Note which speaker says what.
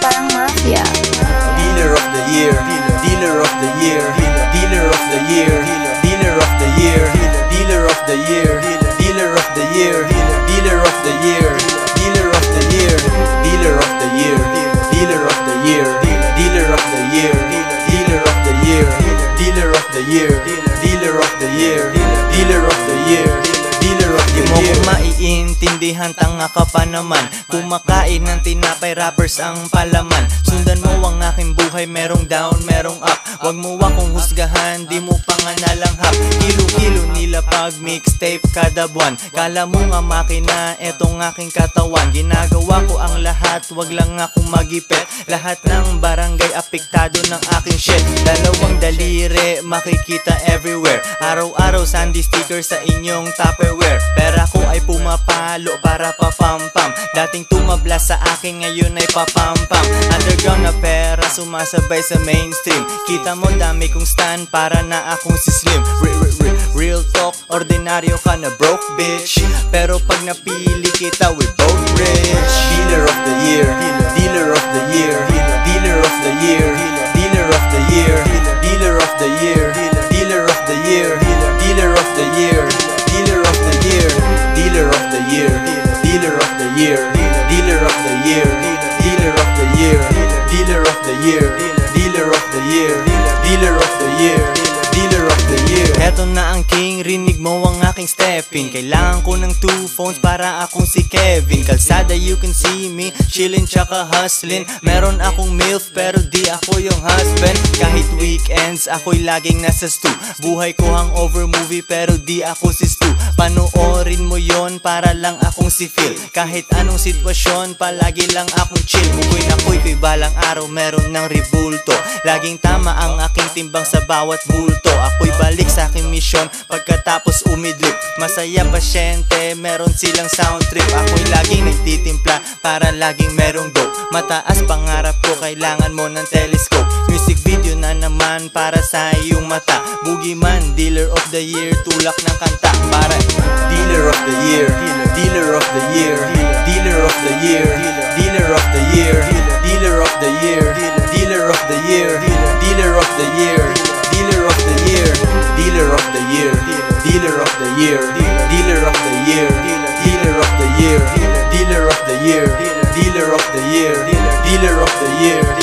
Speaker 1: parang mafia. Dealer of the year.
Speaker 2: Maiintindihan, tanga ka pa naman. Kumakain ng tinapay, rappers ang palaman. Sundan mo ang aking buhay, merong down, merong up. Huwag mo akong husgahan, di mo nga nalanghap Kilo-kilo nila pag mixtape kada buwan. Kala mo nga makina, etong aking katawan. Ginagawa ko ang lahat, wag lang akong magipet Lahat ng barangay apektado ng aking shit. Dalawang daliri, makikita everywhere. Araw-araw sandy sticker sa inyong Tupperware. Pera ko ay pumapalo para papampam. Dating tumabla sa akin ngayon ay papampam. Underground na pera sumasabay sa mainstream. Kita mo dami kong stand para na kung Slim Real talk, ordinaryo ka na broke bitch Pero pag napili kita we both rich
Speaker 1: Dealer of the year, dealer of the year Dealer of the year, dealer of the year Dealer of the year, dealer of the year Dealer of the year, dealer of the year Dealer of the year, dealer of the year Dealer of the year, dealer of the year Dealer of the year, dealer of the year Dealer of the year year.
Speaker 2: Eto na ang king, rinig mo ang aking stepping. Kailangan ko ng two phones para akong si Kevin. Kalsada you can see me, chillin tsaka hustlin. Meron akong MILF pero di ako yung husband. Kahit weekends ako'y laging nasa stu Buhay ko hangover movie pero di ako si Stu Panoorin mo yon para lang akong si Phil. Kahit anong sitwasyon, palagi lang akong chill. Bukoy na ko'y ko'y araw meron ng ribulto. Laging tama ang aking timbang sa bawat bulto. Ako'y balik sa aking misyon pagkatapos umidlip. Masaya pasyente, meron silang sound trip. Ako'y laging nagtitimpla para laging merong dope. Mataas pangarap ko, kailangan mo ng telescope naman para sa iyong mata Boogeyman, dealer of the year, tulak ng kanta Para
Speaker 1: Dealer of the year, dealer of the year, dealer of the year, dealer of the year, dealer of the year, dealer of the year, dealer of the year, dealer of the year, dealer of the year, dealer of the year, dealer of the year, dealer of the year, dealer of the year, dealer of the year, dealer of the year, dealer of the year.